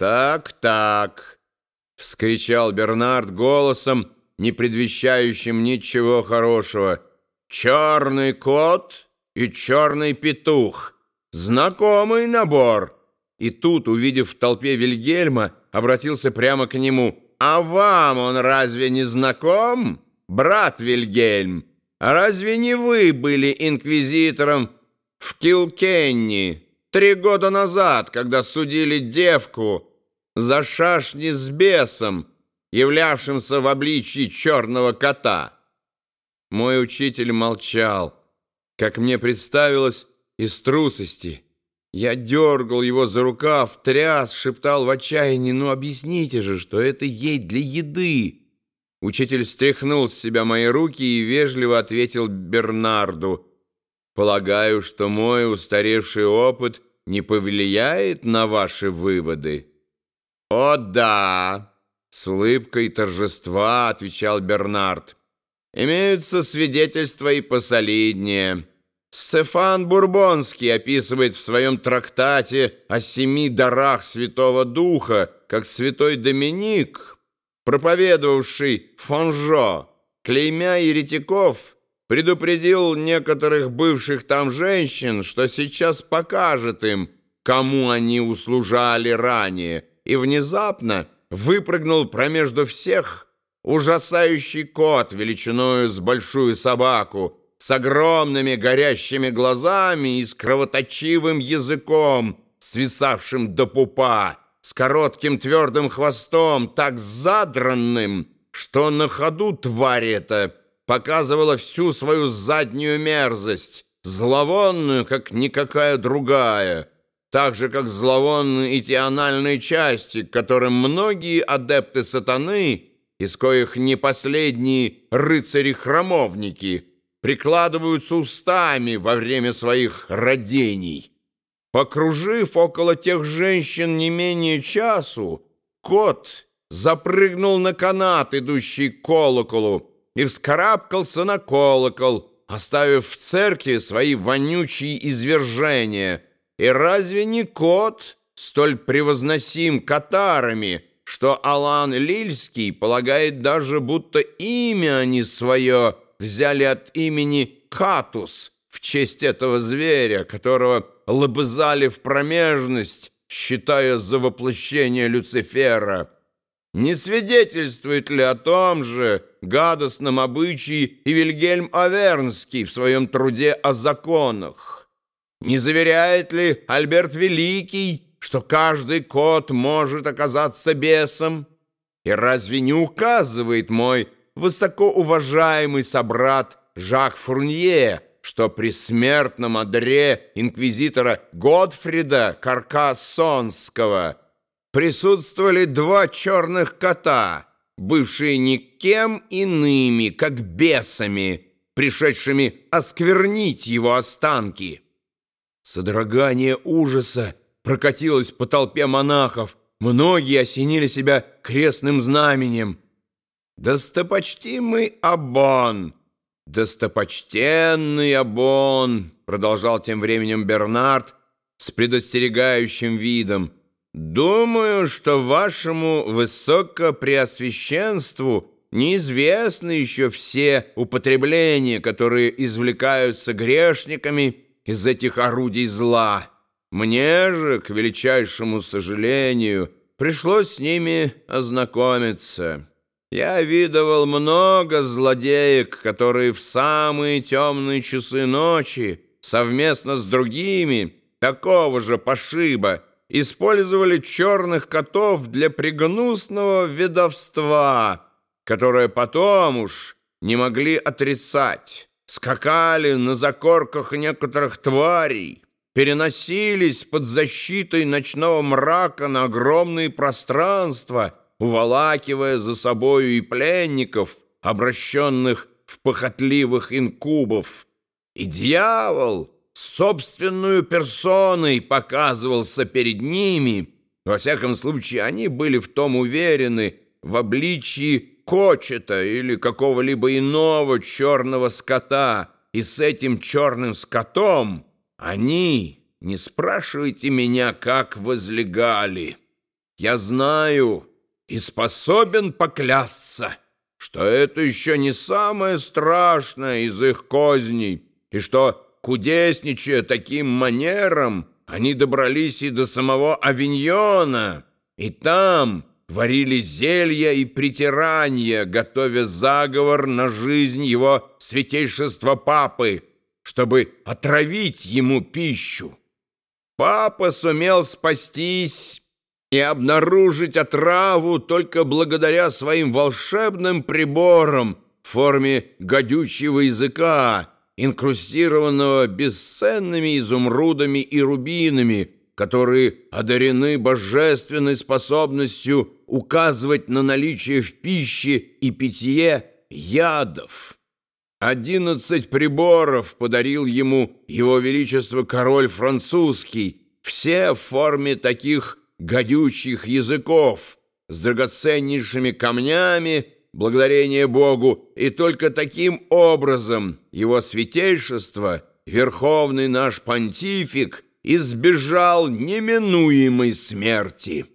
«Так, так», — вскричал Бернард голосом, не предвещающим ничего хорошего. «Черный кот и черный петух. Знакомый набор». И тут, увидев в толпе Вильгельма, обратился прямо к нему. «А вам он разве не знаком, брат Вильгельм? Разве не вы были инквизитором в Килкенни три года назад, когда судили девку?» За шашни с бесом, являвшимся в обличье черного кота. Мой учитель молчал, как мне представилось, из трусости. Я дергал его за рукав, тряс, шептал в отчаянии, «Ну, объясните же, что это ей для еды!» Учитель стряхнул с себя мои руки и вежливо ответил Бернарду, «Полагаю, что мой устаревший опыт не повлияет на ваши выводы». «О да!» — с улыбкой торжества отвечал Бернард. «Имеются свидетельства и посолиднее». Стефан Бурбонский описывает в своем трактате о семи дарах Святого Духа, как святой Доминик, проповедовавший Фонжо, клеймя еретиков, предупредил некоторых бывших там женщин, что сейчас покажет им, кому они услужали ранее, и внезапно выпрыгнул промежду всех ужасающий кот величиною с большую собаку, с огромными горящими глазами и с кровоточивым языком, свисавшим до пупа, с коротким твердым хвостом, так задранным, что на ходу тварь эта показывала всю свою заднюю мерзость, зловонную, как никакая другая, так же, как зловонны и те анальные части, к которым многие адепты сатаны, из коих не последние рыцари-храмовники, прикладываются устами во время своих родений. Покружив около тех женщин не менее часу, кот запрыгнул на канат, идущий к колоколу, и вскарабкался на колокол, оставив в церкви свои вонючие извержения — и разве не кот столь превозносим катарами, что Алан Лильский полагает даже, будто имя они свое взяли от имени Катус в честь этого зверя, которого лобызали в промежность, считая за воплощение Люцифера? Не свидетельствует ли о том же гадостном обычае и Вильгельм Авернский в своем труде о законах? Не заверяет ли Альберт Великий, что каждый кот может оказаться бесом? И разве не указывает мой высокоуважаемый собрат Жак Фурнье, что при смертном одре инквизитора Годфрида Каркассонского присутствовали два черных кота, бывшие никем иными, как бесами, пришедшими осквернить его останки?» Содрогание ужаса прокатилось по толпе монахов. Многие осенили себя крестным знаменем. «Достопочтимый Абон! Достопочтенный Абон!» Продолжал тем временем Бернард с предостерегающим видом. «Думаю, что вашему высокопреосвященству неизвестны еще все употребления, которые извлекаются грешниками, из этих орудий зла. Мне же, к величайшему сожалению, пришлось с ними ознакомиться. Я видывал много злодеек, которые в самые темные часы ночи совместно с другими такого же пошиба использовали черных котов для пригнусного ведовства, которое потом уж не могли отрицать скакали на закорках некоторых тварей, переносились под защитой ночного мрака на огромные пространства, уволакивая за собою и пленников, обращенных в похотливых инкубов. И дьявол собственную персоной показывался перед ними. Во всяком случае, они были в том уверены в обличии кочета или какого-либо иного черного скота, и с этим черным скотом они, не спрашивайте меня, как возлегали». я знаю и способен поклясться, что это еще не самое страшное из их козней, и что, кудесничая таким манером, они добрались и до самого Авиньона, и там варили зелья и притирания, готовя заговор на жизнь его святейшества папы, чтобы отравить ему пищу. Папа сумел спастись и обнаружить отраву только благодаря своим волшебным приборам в форме гадючего языка, инкрустированного бесценными изумрудами и рубинами, которые одарены божественной способностью указывать на наличие в пище и питье ядов. Одиннадцать приборов подарил ему его величество король французский, все в форме таких гадючих языков, с драгоценнейшими камнями, благодарение Богу, и только таким образом его святейшество, верховный наш понтифик, избежал неминуемой смерти».